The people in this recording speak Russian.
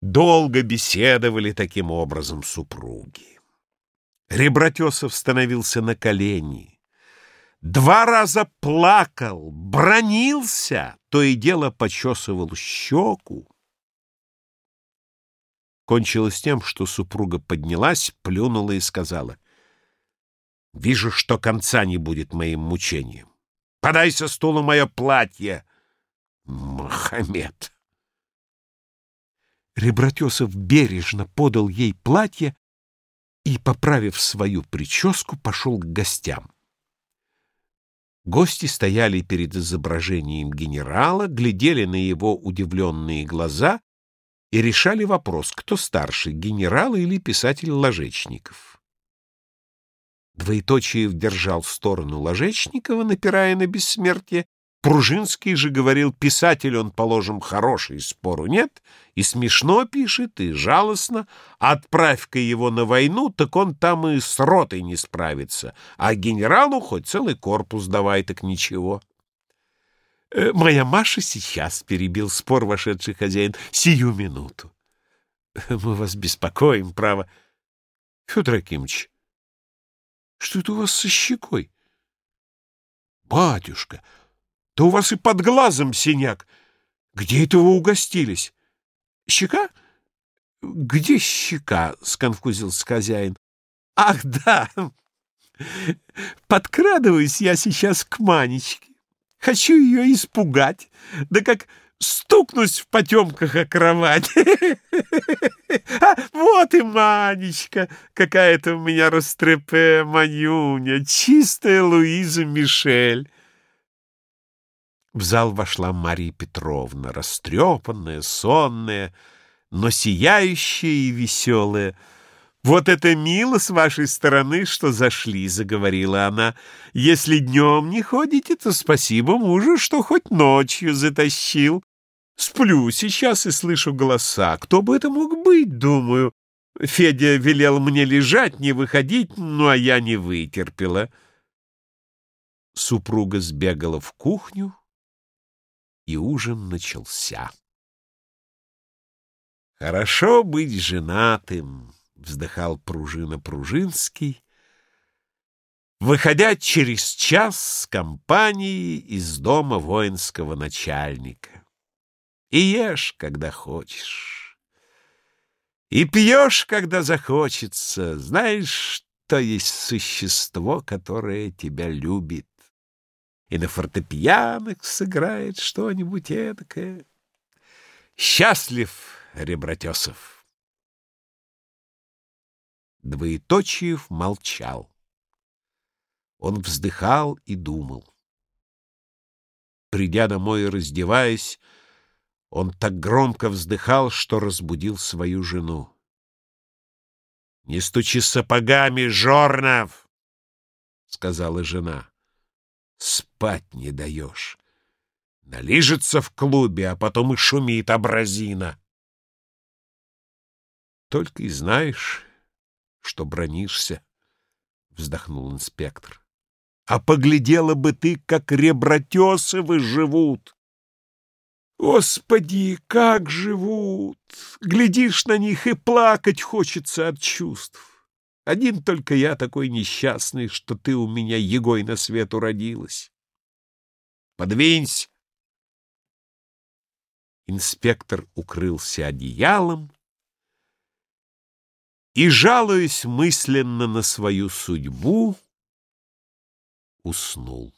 Долго беседовали таким образом супруги. Ребратесов становился на колени, два раза плакал, бронился, то и дело почесывал щеку. Кончилось тем, что супруга поднялась, плюнула и сказала, «Вижу, что конца не будет моим мучениям. Подай со стула мое платье, Мохаммед!» Ребратесов бережно подал ей платье и, поправив свою прическу, пошел к гостям. Гости стояли перед изображением генерала, глядели на его удивленные глаза и решали вопрос, кто старше, генерал или писатель Ложечников. Двоеточиев держал сторону Ложечникова, напирая на бессмертие, Пружинский же говорил, писатель он, положим, хороший, спору нет, и смешно пишет, и жалостно. Отправь-ка его на войну, так он там и с ротой не справится, а генералу хоть целый корпус давай, так ничего. «Э, «Моя Маша сейчас», — перебил спор вошедший хозяин, — «сию минуту». «Мы вас беспокоим, право». «Федор Акимович, что это у вас со щекой?» «Батюшка!» Да у вас и под глазом синяк. Где это вы угостились? Щека? Где щека? — сконфузился хозяин. Ах, да! Подкрадываюсь я сейчас к Манечке. Хочу ее испугать. Да как стукнусь в потемках о кровать. А, вот и Манечка, какая-то у меня растрепе манюня, чистая Луиза Мишель. В зал вошла Мария Петровна, растрепанная, сонная, но сияющая и веселая. «Вот это мило с вашей стороны, что зашли», — заговорила она. «Если днем не ходите, то спасибо мужу, что хоть ночью затащил. Сплю сейчас и слышу голоса. Кто бы это мог быть, думаю. Федя велел мне лежать, не выходить, ну а я не вытерпела». Супруга сбегала в кухню, и ужин начался. «Хорошо быть женатым», — вздыхал пружина Пружинский, выходя через час с компанией из дома воинского начальника. И ешь, когда хочешь, и пьешь, когда захочется, знаешь, что есть существо, которое тебя любит и на фортепиано сыграет что-нибудь эдакое. Счастлив, Ребратесов! Двоеточиев молчал. Он вздыхал и думал. Придя домой и раздеваясь, он так громко вздыхал, что разбудил свою жену. — Не стучи сапогами, Жорнов! — сказала жена спать не даешь. Налижется в клубе, а потом и шумит абразина. Только и знаешь, что бронишься, — вздохнул инспектор. А поглядела бы ты, как ребратесовы живут. Господи, как живут! Глядишь на них и плакать хочется от чувств. Один только я такой несчастный, что ты у меня егой на свет уродилась. Подвинься! Инспектор укрылся одеялом и, жалуясь мысленно на свою судьбу, уснул.